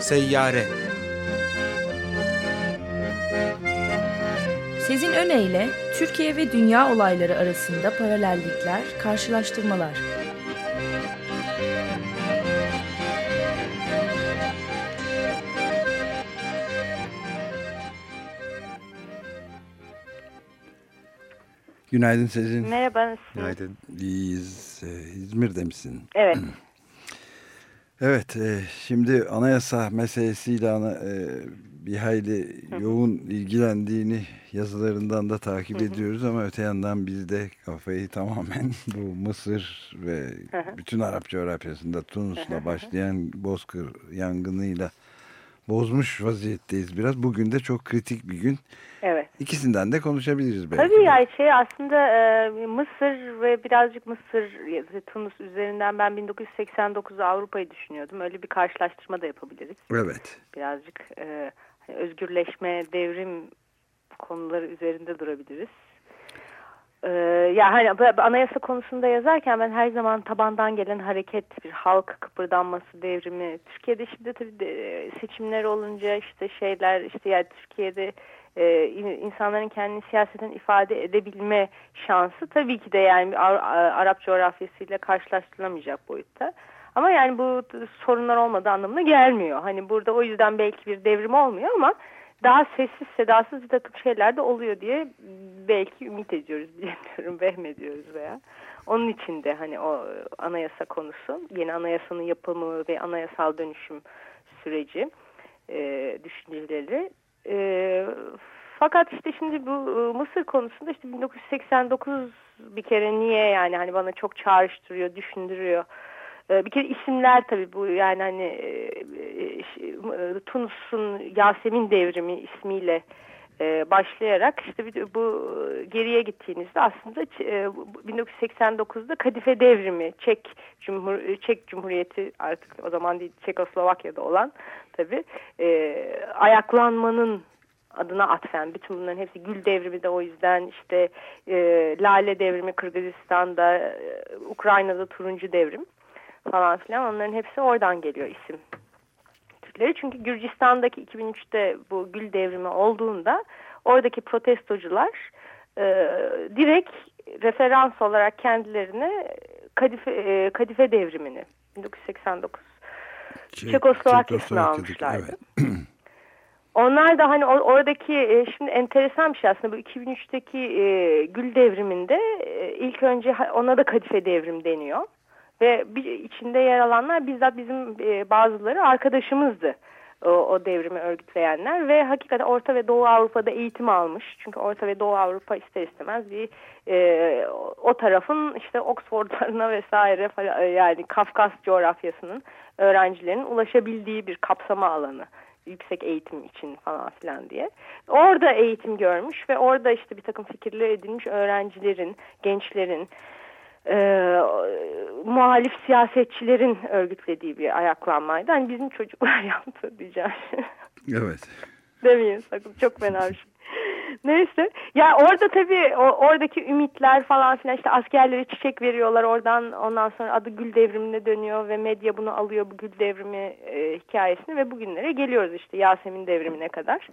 Seyyare Sezin Öne Türkiye ve dünya olayları arasında paralellikler, karşılaştırmalar. Günaydın Sezin. Merhaba. Günaydın. İyiyiz. Ee, İzmir'de misin? Evet. evet. E, şimdi anayasa meselesiyle ana, e, bir hayli yoğun ilgilendiğini yazılarından da takip ediyoruz ama öte yandan biz de kafayı tamamen bu Mısır ve bütün Arap coğrafyasında Tunus'la başlayan Bozkır yangınıyla bozmuş vaziyetteyiz biraz. Bugün de çok kritik bir gün. İkisinden de konuşabiliriz belki. Tabii yani şey aslında e, Mısır ve birazcık Mısır Tunus üzerinden ben 1989 Avrupa'yı düşünüyordum. Öyle bir karşılaştırma da yapabiliriz. Evet. Birazcık e, özgürleşme, devrim konuları üzerinde durabiliriz. Ee, ya hani anayasa konusunda yazarken ben her zaman tabandan gelen hareket, bir halk kıpırdanması devrimi. Türkiye'de şimdi tabii de, seçimler olunca işte şeyler işte yani Türkiye'de e, insanların kendini siyasetten ifade edebilme şansı tabii ki de yani Arap coğrafyasıyla karşılaştırılamayacak boyutta. Ama yani bu sorunlar olmadığı anlamına gelmiyor. Hani burada o yüzden belki bir devrim olmuyor ama daha sessiz sedasız bir takım şeyler de oluyor diye belki ümit ediyoruz bilmiyorum vehmediyoruz veya. Onun için de hani o anayasa konusu yeni anayasanın yapımı ve anayasal dönüşüm süreci e, düşünceleri e, fakat işte şimdi bu e, Mısır konusunda işte 1989 bir kere niye yani hani bana çok çağrıştırıyor, düşündürüyor. E, bir kere isimler tabii bu yani hani e, Tunus'un Yasemin devrimi ismiyle başlayarak işte bu geriye gittiğinizde aslında 1989'da Kadife devrimi Çek Cumhur Çek Cumhuriyeti artık o zaman değil Çekoslovakya'da olan tabii ayaklanmanın adına atfen bütün bunların hepsi Gül Devrimi de o yüzden işte e, Lale Devrimi Kırgızistan'da e, Ukrayna'da Turuncu Devrim falan filan onların hepsi oradan geliyor isim Türkleri. Çünkü Gürcistan'daki 2003'te bu Gül Devrimi olduğunda oradaki protestocular e, direkt referans olarak kendilerine Kadife, e, Kadife Devrimini 1989 Çekoslovakya'sını almışlardı. Evet. Onlar da hani oradaki e, şimdi enteresan bir şey aslında bu 2003'teki e, Gül devriminde e, ilk önce ona da Kadife devrim deniyor. Ve içinde yer alanlar bizzat bizim e, bazıları arkadaşımızdı. O, o devrimi örgütleyenler ve hakikaten Orta ve Doğu Avrupa'da eğitim almış. Çünkü Orta ve Doğu Avrupa ister istemez bir e, o tarafın işte Oxford'larına vesaire falan, yani Kafkas coğrafyasının öğrencilerin ulaşabildiği bir kapsama alanı yüksek eğitim için falan filan diye. Orada eğitim görmüş ve orada işte bir takım fikirler edilmiş öğrencilerin, gençlerin, e, muhalif siyasetçilerin örgütlediği bir ayaklanmaydı. Hani bizim çocuklar yaptı diyeceğim. Evet. Demeyin sakın çok fena bir şey. Neyse. Ya orada tabii o, oradaki ümitler falan filan işte askerlere çiçek veriyorlar oradan ondan sonra adı Gül Devrimine dönüyor ve medya bunu alıyor bu Gül Devrimi e, hikayesini ve bugünlere geliyoruz işte Yasemin Devrimine kadar.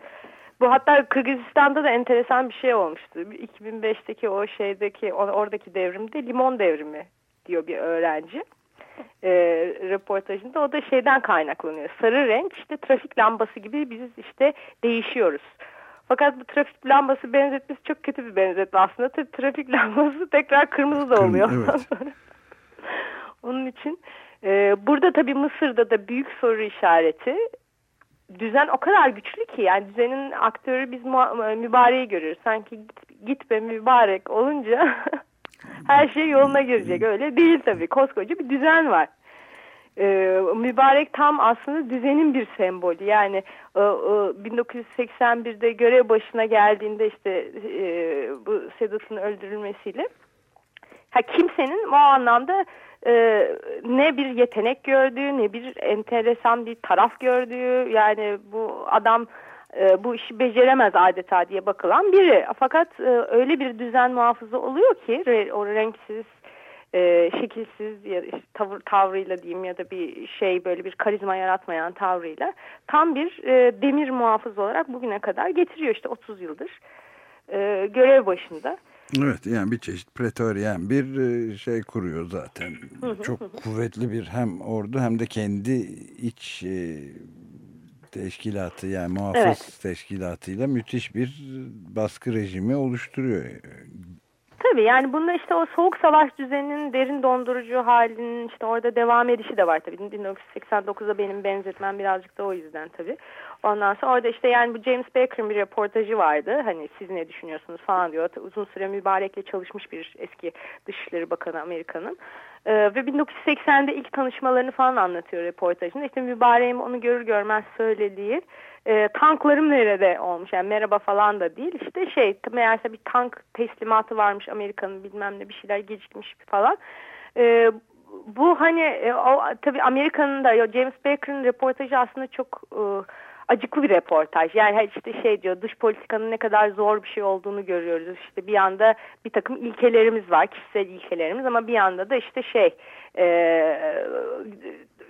Bu hatta Kırgızistan'da da enteresan bir şey olmuştu. 2005'teki o şeydeki oradaki devrimde limon devrimi diyor bir öğrenci e, röportajında. O da şeyden kaynaklanıyor. Sarı renk işte trafik lambası gibi biz işte değişiyoruz. Fakat bu trafik lambası benzetmesi çok kötü bir benzetme aslında. Tabii trafik lambası tekrar kırmızı da oluyor. Evet. Onun için e, burada tabii Mısır'da da büyük soru işareti. Düzen o kadar güçlü ki yani düzenin aktörü biz mübareği görüyoruz. Sanki git, git be mübarek olunca her şey yoluna girecek. Öyle değil tabii. Koskoca bir düzen var e, mübarek tam aslında düzenin bir sembolü. Yani e, e, 1981'de görev başına geldiğinde işte e, bu Sedat'ın öldürülmesiyle ha, kimsenin o anlamda e, ne bir yetenek gördüğü ne bir enteresan bir taraf gördüğü yani bu adam e, bu işi beceremez adeta diye bakılan biri. Fakat e, öyle bir düzen muhafızı oluyor ki o renksiz e, şekilsiz ya işte tavır, tavrıyla diyeyim ya da bir şey böyle bir karizma yaratmayan tavrıyla tam bir e, demir muhafız olarak bugüne kadar getiriyor işte 30 yıldır e, görev başında. Evet yani bir çeşit pretoryen bir e, şey kuruyor zaten. Çok kuvvetli bir hem ordu hem de kendi iç e, teşkilatı yani muhafız Evet. teşkilatıyla müthiş bir baskı rejimi oluşturuyor. Tabii yani bunda işte o soğuk savaş düzeninin derin dondurucu halinin işte orada devam edişi de var tabii. 1989'a benim benzetmem birazcık da o yüzden tabii. Ondan sonra orada işte yani bu James Baker'ın bir reportajı vardı. Hani siz ne düşünüyorsunuz falan diyor. Uzun süre mübarekle çalışmış bir eski Dışişleri Bakanı Amerika'nın. Ee, ve 1980'de ilk tanışmalarını falan anlatıyor reportajında. İşte mübareğim onu görür görmez söylediği e, tanklarım nerede olmuş yani merhaba falan da değil işte şey meğerse bir tank teslimatı varmış Amerika'nın bilmem ne bir şeyler gecikmiş falan e, bu hani e, o, tabii Amerika'nın da James Baker'ın reportajı aslında çok e, acıklı bir reportaj. Yani işte şey diyor dış politikanın ne kadar zor bir şey olduğunu görüyoruz. İşte bir yanda bir takım ilkelerimiz var, kişisel ilkelerimiz ama bir yanda da işte şey e,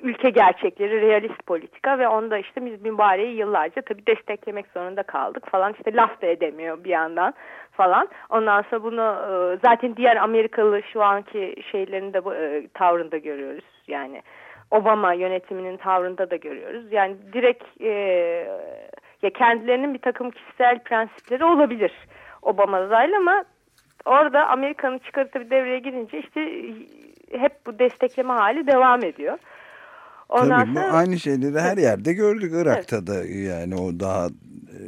ülke gerçekleri, realist politika ve onda işte biz mübareği yıllarca tabii desteklemek zorunda kaldık falan. işte laf da edemiyor bir yandan falan. Ondan sonra bunu e, zaten diğer Amerikalı şu anki şeylerinde e, tavrında görüyoruz. Yani Obama yönetiminin tavrında da görüyoruz. Yani direkt e, ya kendilerinin bir takım kişisel prensipleri olabilir Obama'dayla ama orada Amerika'nın çıkarı tabii devreye girince işte hep bu destekleme hali devam ediyor. Ondan Tabii sonra, aynı şeyleri her yerde gördük. Irak'ta evet. da yani o daha e,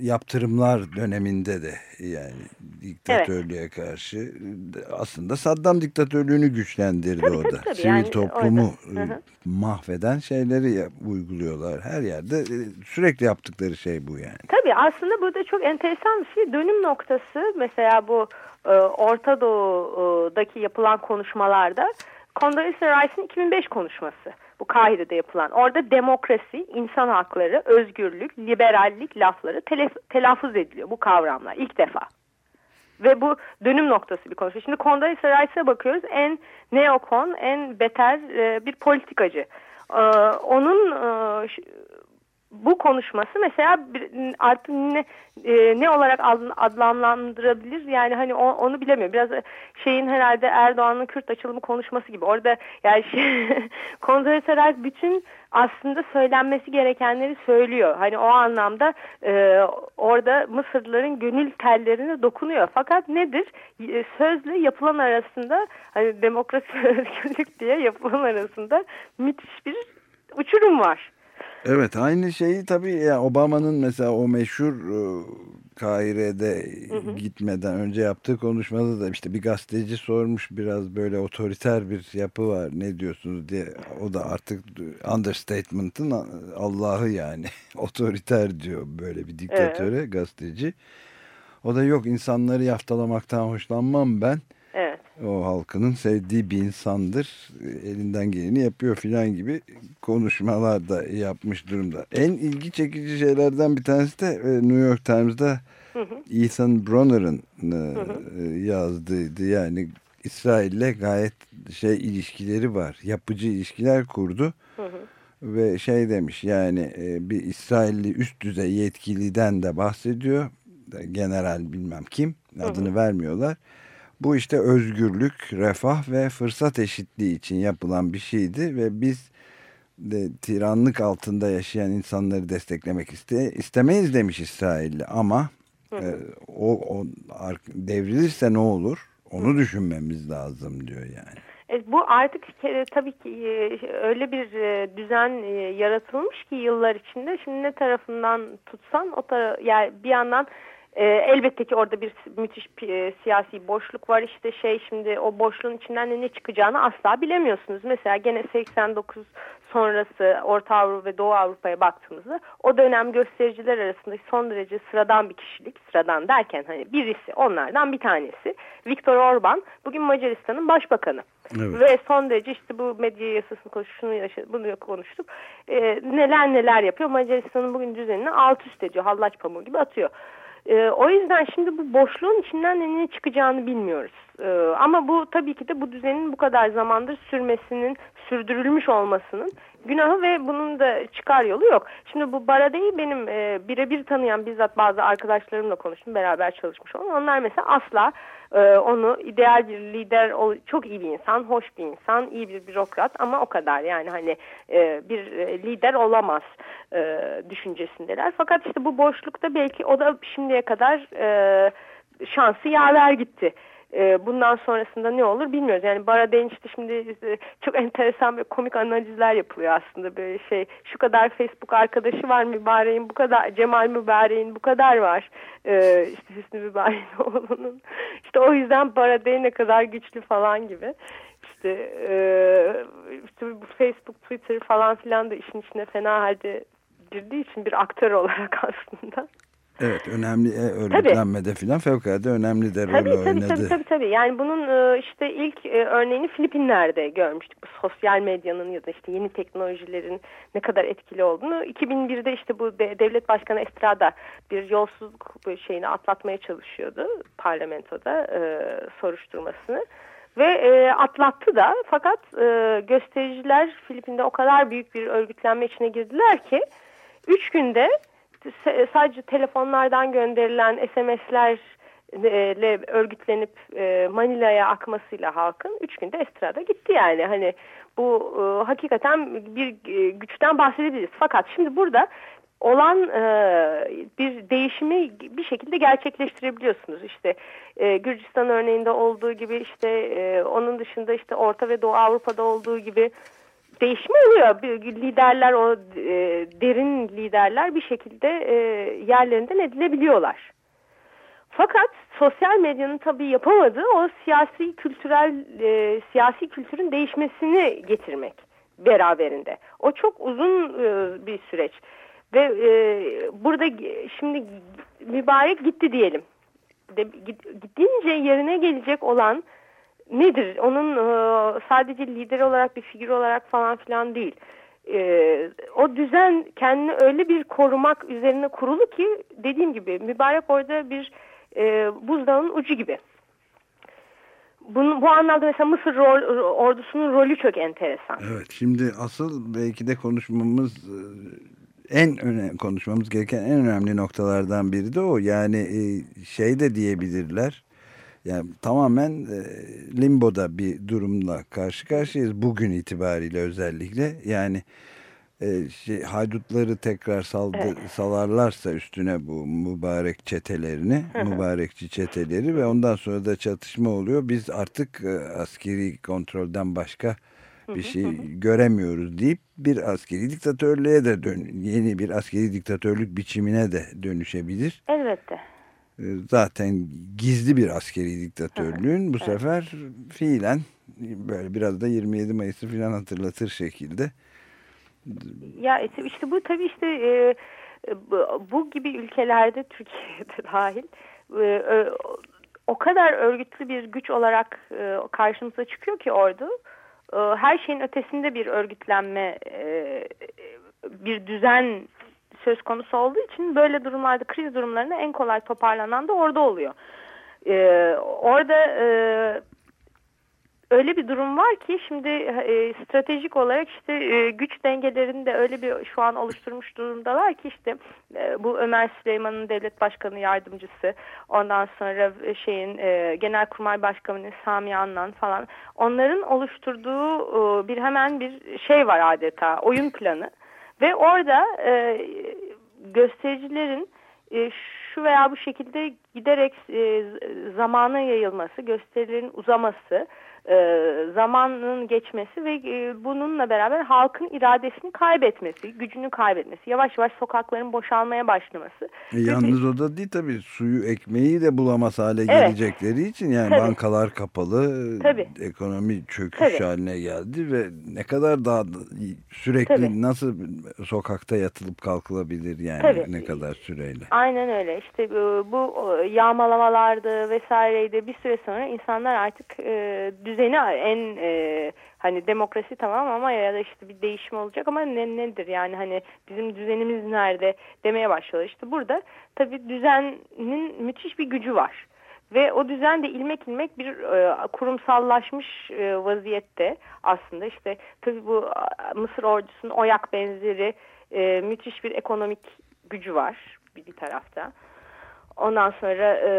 yaptırımlar döneminde de yani diktatörlüğe evet. karşı aslında Saddam diktatörlüğünü güçlendirdi tabii, o da. Tabii, tabii. Sivil yani toplumu orada. mahveden şeyleri uyguluyorlar. Her yerde e, sürekli yaptıkları şey bu yani. Tabii aslında burada çok enteresan bir şey. Dönüm noktası mesela bu e, Orta Doğu'daki yapılan konuşmalarda Condoleezza Rice'in 2005 konuşması bu Kahire'de yapılan. Orada demokrasi, insan hakları, özgürlük, liberallik lafları telaf telaffuz ediliyor bu kavramlar ilk defa. Ve bu dönüm noktası bir konuşma. Şimdi Condoleezza Rice'e bakıyoruz. En neokon, en beter e, bir politikacı. E, onun e, bu konuşması mesela artık ne, e, ne olarak adlandırabilir yani hani o, onu bilemiyorum. Biraz şeyin herhalde Erdoğan'ın Kürt açılımı konuşması gibi. Orada yani şey, konservatörler bütün aslında söylenmesi gerekenleri söylüyor. Hani o anlamda e, orada Mısırlıların gönül tellerine dokunuyor. Fakat nedir? E, sözle yapılan arasında hani demokrasi özgürlük diye yapılan arasında müthiş bir uçurum var. Evet aynı şeyi tabii ya Obama'nın mesela o meşhur e, hı hı. gitmeden önce yaptığı konuşmada da işte bir gazeteci sormuş biraz böyle otoriter bir yapı var ne diyorsunuz diye o da artık understatement'ın Allah'ı yani otoriter diyor böyle bir diktatöre evet. gazeteci. O da yok insanları yaftalamaktan hoşlanmam ben o halkının sevdiği bir insandır. Elinden geleni yapıyor filan gibi konuşmalar da yapmış durumda. En ilgi çekici şeylerden bir tanesi de e, New York Times'da Ethan Bronner'ın e, yazdığıydı. Yani İsrail'le gayet şey ilişkileri var. Yapıcı ilişkiler kurdu. Ve şey demiş yani e, bir İsrailli üst düzey yetkiliden de bahsediyor. General bilmem kim adını vermiyorlar bu işte özgürlük, refah ve fırsat eşitliği için yapılan bir şeydi ve biz de tiranlık altında yaşayan insanları desteklemek iste, istemeyiz demiş İsrailli. Ama E, o, o devrilirse ne olur? Onu düşünmemiz lazım diyor yani. E, bu artık tabii ki e, öyle bir e, düzen yaratılmış ki yıllar içinde. Şimdi ne tarafından tutsan o tara yani bir yandan e, elbette ki orada bir müthiş e, siyasi boşluk var işte şey şimdi o boşluğun içinden ne çıkacağını asla bilemiyorsunuz. Mesela gene 89 sonrası Orta Avrupa ve Doğu Avrupa'ya baktığımızda o dönem göstericiler arasında son derece sıradan bir kişilik sıradan derken hani birisi onlardan bir tanesi Viktor Orban bugün Macaristan'ın başbakanı. Evet. Ve son derece işte bu medya yasasını konuştuk, bunu konuştuk. Ee, neler neler yapıyor. Macaristan'ın bugün düzenini alt üst ediyor. Hallaç pamuğu gibi atıyor. E, o yüzden şimdi bu boşluğun içinden ne çıkacağını bilmiyoruz. E, ama bu tabii ki de bu düzenin bu kadar zamandır sürmesinin, sürdürülmüş olmasının günahı ve bunun da çıkar yolu yok. Şimdi bu Barade'yi benim e, birebir tanıyan bizzat bazı arkadaşlarımla konuştum, beraber çalışmış olan. Onlar mesela asla e, onu ideal bir lider, çok iyi bir insan, hoş bir insan, iyi bir bürokrat ama o kadar yani hani e, bir lider olamaz e, düşüncesindeler. Fakat işte bu boşlukta belki o da şimdiye kadar e, şansı yaver gitti. E, bundan sonrasında ne olur bilmiyoruz. Yani Bara işte şimdi e, çok enteresan bir komik analizler yapılıyor aslında böyle şey. Şu kadar Facebook arkadaşı var Mübarek'in bu kadar Cemal Mübarek'in bu kadar var. E, işte Hüsnü Mübarek'in oğlunun. İşte o yüzden Bara ne kadar güçlü falan gibi. İşte, e, işte bu Facebook, Twitter falan filan da işin içine fena halde girdiği için bir aktör olarak aslında. Evet önemli e, örgütlenmede filan fevkalade önemli de rol tabii, oynadı. Tabii tabii tabii. tabii. Yani bunun e, işte ilk e, örneğini Filipinler'de görmüştük. Bu sosyal medyanın ya da işte yeni teknolojilerin ne kadar etkili olduğunu. 2001'de işte bu devlet başkanı Estrada bir yolsuzluk şeyini atlatmaya çalışıyordu parlamentoda soruşturmasını. Ve e, atlattı da fakat e, göstericiler Filipin'de o kadar büyük bir örgütlenme içine girdiler ki üç günde sadece telefonlardan gönderilen SMS'lerle örgütlenip e, Manila'ya akmasıyla halkın üç günde Estrada gitti yani. Hani bu e, hakikaten bir e, güçten bahsedebiliriz. Fakat şimdi burada olan e, bir değişimi bir şekilde gerçekleştirebiliyorsunuz. İşte e, Gürcistan örneğinde olduğu gibi işte e, onun dışında işte Orta ve Doğu Avrupa'da olduğu gibi değişme oluyor. Liderler o e, derin liderler bir şekilde e, yerlerinden edilebiliyorlar. Fakat sosyal medyanın tabii yapamadığı o siyasi kültürel e, siyasi kültürün değişmesini getirmek beraberinde. O çok uzun e, bir süreç ve e, burada şimdi mübarek gitti diyelim. De, gidince yerine gelecek olan nedir? Onun e, sadece lider olarak bir figür olarak falan filan değil. E, o düzen kendini öyle bir korumak üzerine kurulu ki dediğim gibi mübarek orada bir e, buzdağının ucu gibi. Bunun, bu anlamda mesela Mısır rol, ordusunun rolü çok enteresan. Evet şimdi asıl belki de konuşmamız en önemli konuşmamız gereken en önemli noktalardan biri de o. Yani şey de diyebilirler yani tamamen e, limboda bir durumla karşı karşıyayız bugün itibariyle özellikle. Yani e, şey, haydutları tekrar saldı, evet. salarlarsa üstüne bu mübarek çetelerini, mübarekçi çeteleri ve ondan sonra da çatışma oluyor. Biz artık e, askeri kontrolden başka bir şey göremiyoruz deyip bir askeri diktatörlüğe de dön yeni bir askeri diktatörlük biçimine de dönüşebilir. Elbette. Ee, zaten gizli bir askeri diktatörlüğün evet. bu sefer fiilen böyle biraz da 27 Mayıs'ı filan hatırlatır şekilde. Ya işte bu tabii işte e, bu gibi ülkelerde Türkiye'de dahil e, o kadar örgütlü bir güç olarak e, karşımıza çıkıyor ki ordu. Her şeyin ötesinde bir örgütlenme, bir düzen söz konusu olduğu için böyle durumlarda kriz durumlarında en kolay toparlanan da orada oluyor. Ee, orada e, öyle bir durum var ki şimdi e, stratejik olarak işte e, güç dengelerini de öyle bir şu an oluşturmuş durumdalar ki işte e, bu Ömer Süleyman'ın devlet başkanı yardımcısı ondan sonra e, şeyin e, genelkurmay başkanı Sami Annan falan onların oluşturduğu e, bir hemen bir şey var adeta oyun planı ve orada e, göstericilerin e, şu veya bu şekilde giderek e, zamana yayılması, gösterilerin uzaması, e, zamanın geçmesi ve e, bununla beraber halkın iradesini kaybetmesi, gücünü kaybetmesi, yavaş yavaş sokakların boşalmaya başlaması. E, yalnız o da değil tabii suyu ekmeği de bulamaz hale evet. gelecekleri için yani tabii. bankalar kapalı, tabii. ekonomi çöküş tabii. haline geldi ve ne kadar daha sürekli tabii. nasıl sokakta yatılıp kalkılabilir yani tabii. ne kadar süreyle. Aynen öyle işte bu, bu yağmalamalardı vesaireydi bir süre sonra insanlar artık e, düzeni en e, hani demokrasi tamam ama ya da işte bir değişim olacak ama ne, nedir yani hani bizim düzenimiz nerede demeye başlıyor. İşte burada tabii düzenin müthiş bir gücü var. Ve o düzen de ilmek ilmek bir e, kurumsallaşmış e, vaziyette aslında işte tabii bu Mısır ordusunun oyak benzeri e, müthiş bir ekonomik gücü var bir tarafta. Ondan sonra e,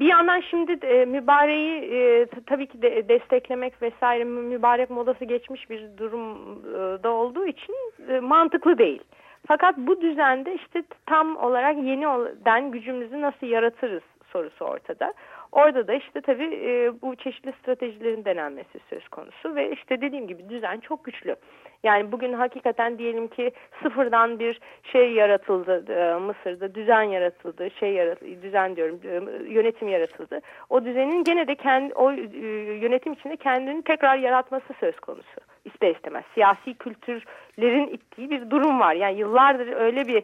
bir yandan şimdi e, mübareği e, tabii ki de desteklemek vesaire mübarek modası geçmiş bir durumda olduğu için e, mantıklı değil. Fakat bu düzende işte tam olarak yeniden gücümüzü nasıl yaratırız sorusu ortada. Orada da işte tabii e, bu çeşitli stratejilerin denenmesi söz konusu ve işte dediğim gibi düzen çok güçlü. Yani bugün hakikaten diyelim ki sıfırdan bir şey yaratıldı e, Mısır'da düzen yaratıldı şey yaratıldı düzen diyorum e, yönetim yaratıldı. O düzenin gene de kendi o yönetim içinde kendini tekrar yaratması söz konusu ister istemez. Siyasi kültürlerin ittiği bir durum var. Yani yıllardır öyle bir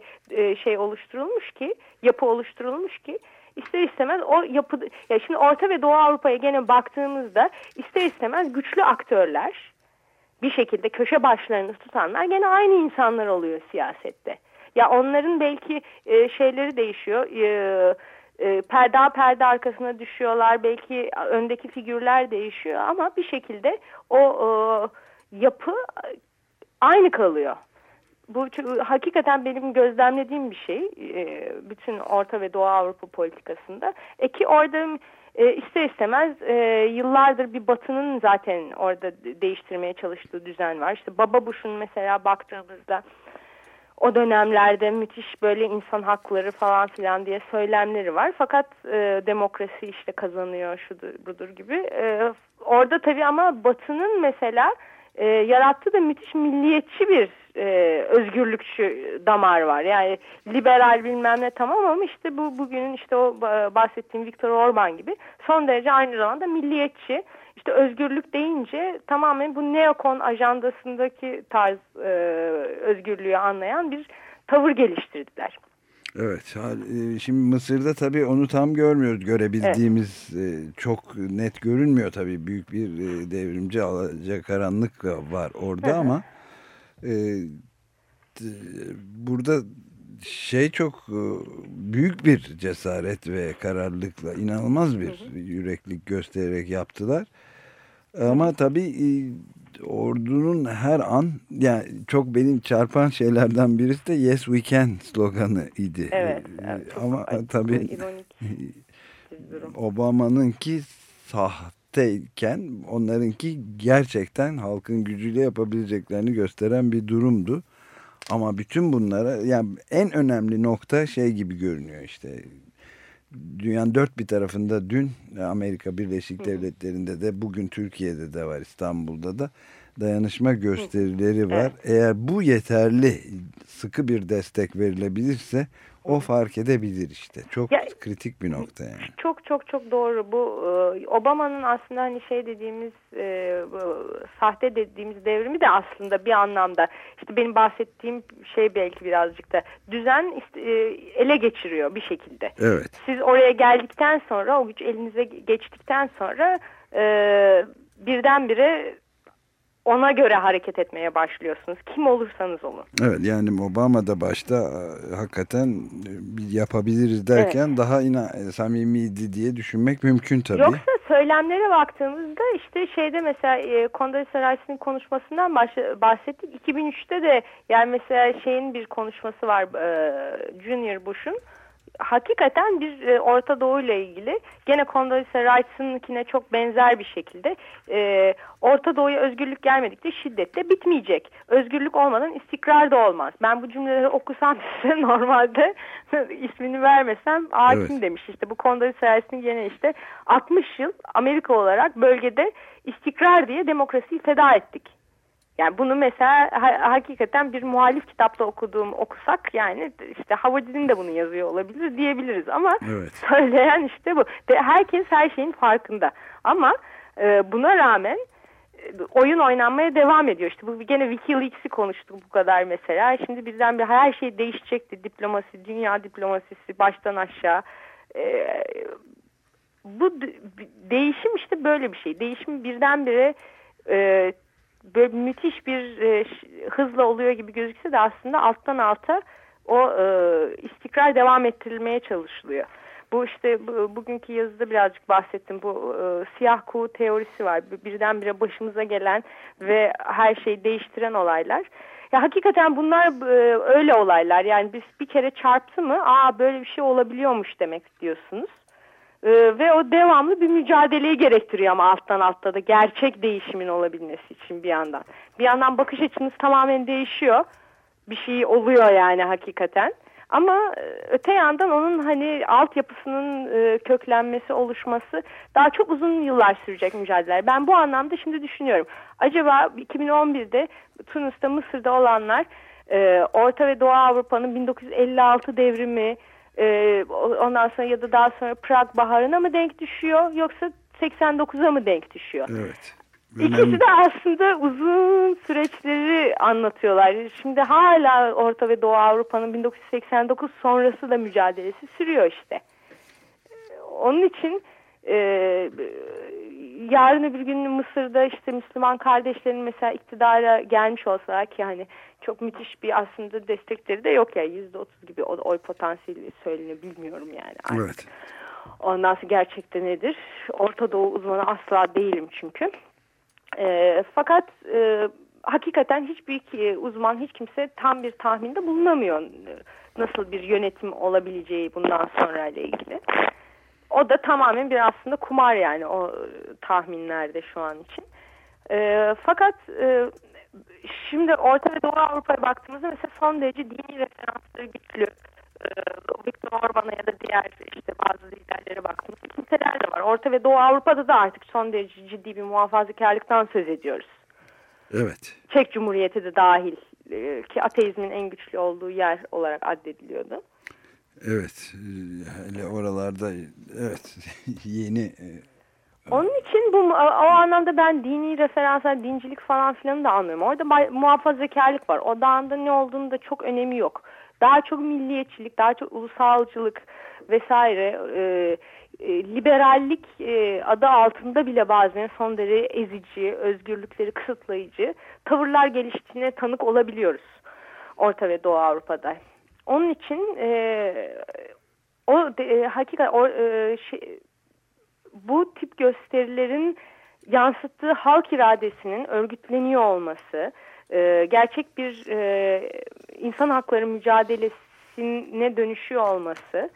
şey oluşturulmuş ki yapı oluşturulmuş ki ister istemez o yapı ya şimdi Orta ve Doğu Avrupa'ya gene baktığımızda ister istemez güçlü aktörler bir şekilde köşe başlarını tutanlar gene aynı insanlar oluyor siyasette. Ya onların belki e, şeyleri değişiyor. E, e, perde perde arkasına düşüyorlar. Belki öndeki figürler değişiyor ama bir şekilde o e, yapı aynı kalıyor bu hakikaten benim gözlemlediğim bir şey e, bütün Orta ve Doğu Avrupa politikasında. E ki orada e, ister istemez e, yıllardır bir batının zaten orada değiştirmeye çalıştığı düzen var. İşte Baba Bush'un mesela baktığımızda o dönemlerde müthiş böyle insan hakları falan filan diye söylemleri var. Fakat e, demokrasi işte kazanıyor şudur budur gibi. E, orada tabii ama Batı'nın mesela e, yarattığı da müthiş milliyetçi bir e, özgürlükçü damar var. Yani liberal bilmem ne tamam ama işte bu bugünün işte o bahsettiğim Viktor Orban gibi son derece aynı zamanda milliyetçi. İşte özgürlük deyince tamamen bu neokon ajandasındaki tarz e, özgürlüğü anlayan bir tavır geliştirdiler. Evet. E, şimdi Mısır'da tabii onu tam görmüyoruz. Görebildiğimiz evet. çok net görünmüyor tabii. Büyük bir e, devrimci karanlık var orada ama e, burada şey çok büyük bir cesaret ve kararlılıkla inanılmaz bir yüreklik göstererek yaptılar. Ama tabii ordunun her an yani çok benim çarpan şeylerden birisi de Yes We Can sloganı idi. Evet. evet Ama tabii Obama'nınki sahteyken onlarınki gerçekten halkın gücüyle yapabileceklerini gösteren bir durumdu. Ama bütün bunlara yani en önemli nokta şey gibi görünüyor işte dünyanın dört bir tarafında dün Amerika Birleşik Devletleri'nde de bugün Türkiye'de de var İstanbul'da da dayanışma gösterileri var. Evet. Eğer bu yeterli sıkı bir destek verilebilirse o fark edebilir işte. Çok ya, kritik bir nokta yani. Çok çok çok doğru. Bu e, Obama'nın aslında hani şey dediğimiz e, sahte dediğimiz devrimi de aslında bir anlamda işte benim bahsettiğim şey belki birazcık da düzen e, ele geçiriyor bir şekilde. Evet. Siz oraya geldikten sonra o güç elinize geçtikten sonra e, birdenbire ona göre hareket etmeye başlıyorsunuz. Kim olursanız olun. Evet yani Obama da başta e, hakikaten e, yapabiliriz derken evet. daha ina, e, samimiydi diye düşünmek mümkün tabii. Yoksa söylemlere baktığımızda işte şeyde mesela e, Condoleezza Rice'in konuşmasından bahsettik. 2003'te de yani mesela şeyin bir konuşması var e, Junior Bush'un hakikaten bir e, Orta Doğu ile ilgili gene Condoleezza Rice'ınkine çok benzer bir şekilde e, Orta Doğu'ya özgürlük gelmedikçe şiddetle bitmeyecek. Özgürlük olmadan istikrar da olmaz. Ben bu cümleleri okusam size normalde ismini vermesem hakim evet. demiş. İşte bu Condoleezza Rice'in gene işte 60 yıl Amerika olarak bölgede istikrar diye demokrasiyi feda ettik yani bunu mesela ha, hakikaten bir muhalif kitapta okuduğum okusak yani işte Havacı'nın da bunu yazıyor olabilir diyebiliriz ama evet. söyleyen işte bu. De, herkes her şeyin farkında ama e, buna rağmen e, oyun oynanmaya devam ediyor. İşte bu gene Wikileaks'i konuştuk bu kadar mesela. Şimdi bizden bir her şey değişecekti. Diplomasi, dünya diplomasisi baştan aşağı. E, bu değişim işte böyle bir şey. Değişim birdenbire e, böyle müthiş bir e, hızla oluyor gibi gözükse de aslında alttan alta o e, istikrar devam ettirilmeye çalışılıyor. Bu işte bu, bugünkü yazıda birazcık bahsettim. Bu e, siyah kuğu teorisi var. Birdenbire başımıza gelen ve her şeyi değiştiren olaylar. Ya hakikaten bunlar e, öyle olaylar. Yani biz bir kere çarptı mı, aa böyle bir şey olabiliyormuş demek diyorsunuz. E, ve o devamlı bir mücadeleyi gerektiriyor ama alttan altta da gerçek değişimin olabilmesi için bir yandan. Bir yandan bakış açınız tamamen değişiyor. Bir şey oluyor yani hakikaten. Ama e, öte yandan onun hani altyapısının e, köklenmesi, oluşması daha çok uzun yıllar sürecek mücadeleler. Ben bu anlamda şimdi düşünüyorum. Acaba 2011'de Tunus'ta, Mısır'da olanlar e, Orta ve Doğu Avrupa'nın 1956 devrimi, e, ondan sonra ya da daha sonra Prag Baharı'na mı denk düşüyor yoksa 89'a mı denk düşüyor? Evet. İkisi de aslında uzun süreçleri anlatıyorlar. Şimdi hala Orta ve Doğu Avrupa'nın 1989 sonrası da mücadelesi sürüyor işte. Onun için e, yarın öbür gün Mısır'da işte Müslüman kardeşlerin mesela iktidara gelmiş olsalar ki hani çok müthiş bir aslında destekleri de yok ya yüzde otuz gibi o oy potansiyeli söyleniyor bilmiyorum yani. Artık. Evet. Ondan sonra gerçekte nedir? Orta Doğu uzmanı asla değilim çünkü. E, fakat e, hakikaten hiçbir uzman, hiç kimse tam bir tahminde bulunamıyor nasıl bir yönetim olabileceği bundan sonra ile ilgili. O da tamamen bir aslında kumar yani o tahminlerde şu an için. E, fakat e, şimdi Orta ve Doğu Avrupa'ya baktığımızda mesela son derece dini referansları güçlü. E, Viktor Orban'a ya da diğer işte bazı liderlere baktığımızda kimseler de var. Orta ve Doğu Avrupa'da da artık son derece ciddi bir muhafazakarlıktan söz ediyoruz. Evet. Çek Cumhuriyeti de dahil e, ki ateizmin en güçlü olduğu yer olarak addediliyordu. Evet. Hele oralarda evet yeni e, onun için bu o anlamda ben dini referanslar, dincilik falan filan da anlıyorum. Orada muhafazakarlık var. O dağında ne olduğunu da çok önemi yok. Daha çok milliyetçilik, daha çok ulusalcılık vesaire e, e, liberallik e, adı altında bile bazen son derece ezici, özgürlükleri kısıtlayıcı tavırlar geliştiğine tanık olabiliyoruz Orta ve Doğu Avrupa'da. Onun için e, o e, hakikat o, e, şey, bu tip gösterilerin yansıttığı halk iradesinin örgütleniyor olması, e, gerçek bir e, insan hakları mücadelesine dönüşüyor olması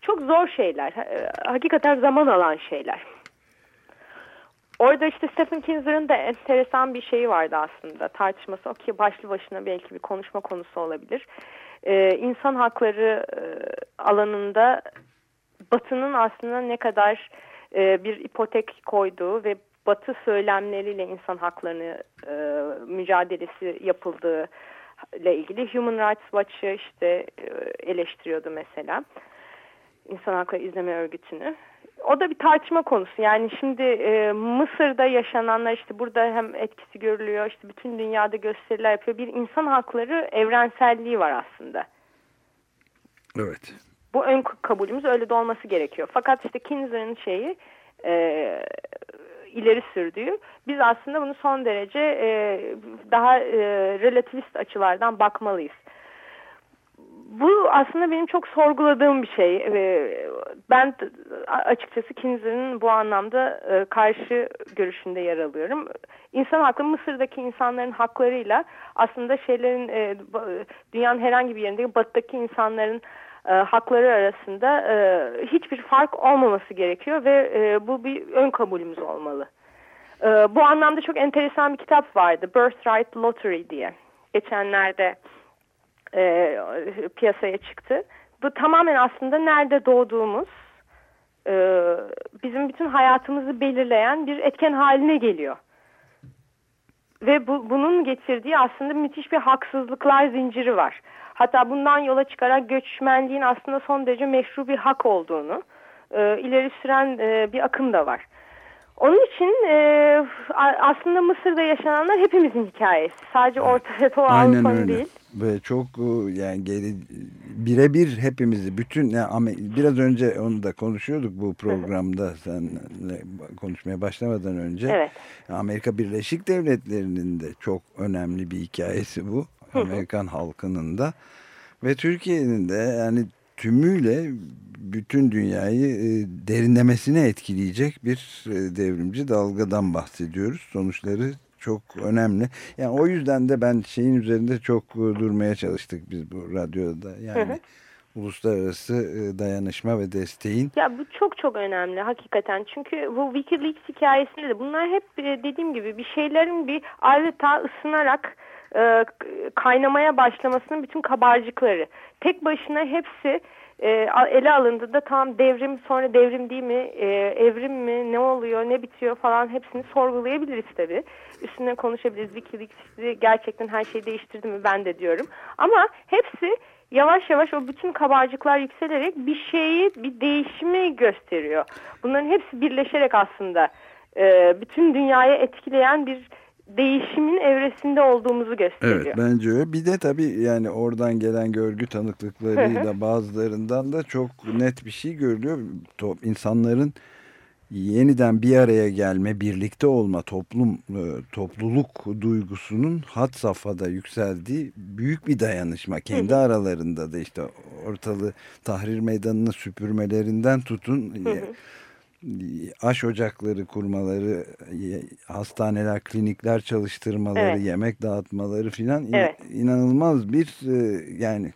çok zor şeyler. E, hakikaten zaman alan şeyler. Orada işte Stephen Kinzer'ın da enteresan bir şeyi vardı aslında tartışması. O ki başlı başına belki bir konuşma konusu olabilir. Ee, insan hakları e, alanında Batı'nın aslında ne kadar e, bir ipotek koyduğu ve Batı söylemleriyle insan haklarını e, mücadelesi yapıldığı ile ilgili Human Rights Watch'ı işte e, eleştiriyordu mesela. İnsan Hakları İzleme Örgütü'nü. O da bir tartışma konusu. Yani şimdi e, Mısır'da yaşananlar işte burada hem etkisi görülüyor işte bütün dünyada gösteriler yapıyor. Bir insan hakları evrenselliği var aslında. Evet. Bu ön kabulümüz öyle de olması gerekiyor. Fakat işte Kinzer'ın şeyi e, ileri sürdüğü biz aslında bunu son derece e, daha e, relativist açılardan bakmalıyız bu aslında benim çok sorguladığım bir şey. Ben açıkçası Kinzer'in bu anlamda e, karşı görüşünde yer alıyorum. İnsan hakları Mısır'daki insanların haklarıyla aslında şeylerin e, dünyanın herhangi bir yerinde batıdaki insanların e, hakları arasında hiçbir fark olmaması gerekiyor ve bu bir ön kabulümüz olmalı. Bu anlamda çok enteresan bir kitap vardı. Birthright Lottery diye. Geçenlerde e, piyasaya çıktı. Bu tamamen aslında nerede doğduğumuz, e, bizim bütün hayatımızı belirleyen bir etken haline geliyor. Ve bu, bunun getirdiği aslında müthiş bir haksızlıklar zinciri var. Hatta bundan yola çıkarak göçmenliğin aslında son derece meşru bir hak olduğunu e, ileri süren e, bir akım da var. Onun için e, aslında Mısır'da yaşananlar hepimizin hikayesi. Sadece Orta Doğu Avrupa'nın değil. Ve çok e, yani geri birebir hepimizi bütün yani biraz önce onu da konuşuyorduk bu programda senle konuşmaya başlamadan önce. Evet. Amerika Birleşik Devletleri'nin de çok önemli bir hikayesi bu. Amerikan halkının da ve Türkiye'nin de yani tümüyle bütün dünyayı e, derinlemesine etkileyecek bir e, devrimci dalgadan bahsediyoruz. Sonuçları çok önemli. Yani o yüzden de ben şeyin üzerinde çok e, durmaya çalıştık biz bu radyoda. Yani hı hı. uluslararası dayanışma ve desteğin. Ya bu çok çok önemli hakikaten. Çünkü bu Wikileaks hikayesinde de bunlar hep dediğim gibi bir şeylerin bir adeta ısınarak kaynamaya başlamasının bütün kabarcıkları. Tek başına hepsi e, ele alındığında tam devrim sonra devrim değil mi, e, evrim mi, ne oluyor, ne bitiyor falan hepsini sorgulayabiliriz tabii. Üstüne konuşabiliriz. Wikileaks gerçekten her şeyi değiştirdi mi ben de diyorum. Ama hepsi yavaş yavaş o bütün kabarcıklar yükselerek bir şeyi, bir değişimi gösteriyor. Bunların hepsi birleşerek aslında e, bütün dünyayı etkileyen bir değişimin evresinde olduğumuzu gösteriyor. Evet bence öyle. Bir de tabii yani oradan gelen görgü tanıklıklarıyla bazılarından da çok net bir şey görülüyor. İnsanların yeniden bir araya gelme, birlikte olma, toplum, e, topluluk duygusunun hat safhada yükseldiği büyük bir dayanışma. Kendi aralarında da işte ortalığı tahrir meydanını süpürmelerinden tutun... Aş ocakları kurmaları, hastaneler, klinikler çalıştırmaları, evet. yemek dağıtmaları filan evet. inanılmaz bir e, yani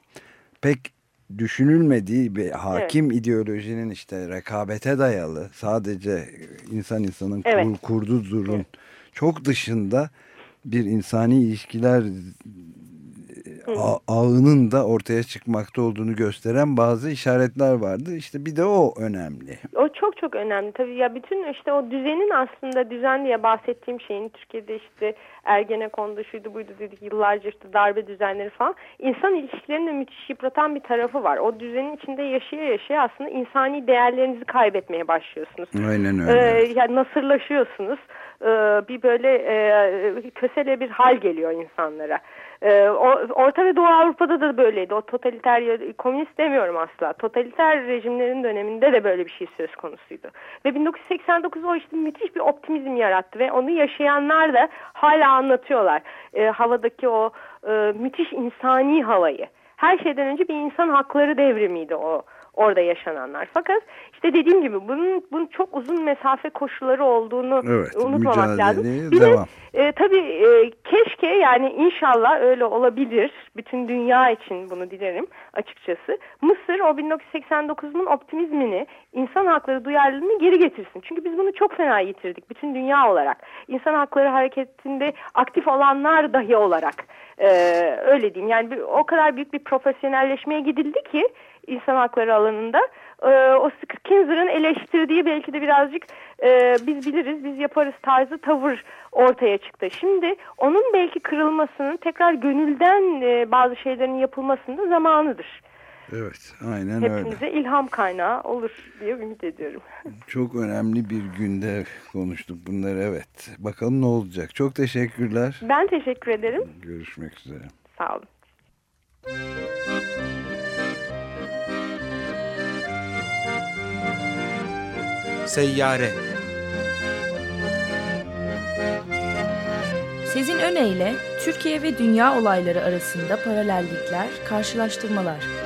pek düşünülmediği bir hakim evet. ideolojinin işte rekabete dayalı sadece insan insanın evet. kur, kurduğu durum evet. çok dışında bir insani ilişkiler ağının da ortaya çıkmakta olduğunu gösteren bazı işaretler vardı. İşte bir de o önemli. O çok çok önemli. Tabii ya bütün işte o düzenin aslında düzen diye bahsettiğim şeyin Türkiye'de işte Ergenekon'da şuydu buydu dedik yıllarca işte darbe düzenleri falan. insan ilişkilerini müthiş yıpratan bir tarafı var. O düzenin içinde yaşaya yaşaya aslında insani değerlerinizi kaybetmeye başlıyorsunuz. Aynen öyle. Ee, yani nasırlaşıyorsunuz. Ee, bir böyle e, kösele bir hal geliyor insanlara. Ee, Orta ve Doğu Avrupa'da da böyleydi. O totaliter, komünist demiyorum asla. Totaliter rejimlerin döneminde de böyle bir şey söz konusuydu. Ve 1989 o işte müthiş bir optimizm yarattı ve onu yaşayanlar da hala anlatıyorlar. E, havadaki o e, müthiş insani havayı. Her şeyden önce bir insan hakları devrimiydi o orada yaşananlar. Fakat işte dediğim gibi bunun, bunun çok uzun mesafe koşulları olduğunu evet, unutmamak lazım. Bir devam. de e, tabii e, keşke yani inşallah öyle olabilir. Bütün dünya için bunu dilerim açıkçası. Mısır o 1989'un optimizmini, insan hakları duyarlılığını geri getirsin. Çünkü biz bunu çok fena yitirdik bütün dünya olarak. İnsan hakları hareketinde aktif olanlar dahi olarak. Ee, öyle diyeyim yani o kadar büyük bir profesyonelleşmeye gidildi ki insan hakları alanında. E, o Kinzer'ın eleştirdiği belki de birazcık e, biz biliriz, biz yaparız tarzı tavır ortaya çıktı. Şimdi onun belki kırılmasının, tekrar gönülden e, bazı şeylerin yapılmasının zamanıdır. Evet, aynen Hepimize öyle. Hepimize ilham kaynağı olur diye ümit ediyorum. Çok önemli bir günde konuştuk bunları, evet. Bakalım ne olacak. Çok teşekkürler. Ben teşekkür ederim. Görüşmek üzere. Sağ olun. Seyyare. Sezin Öne Türkiye ve dünya olayları arasında paralellikler, karşılaştırmalar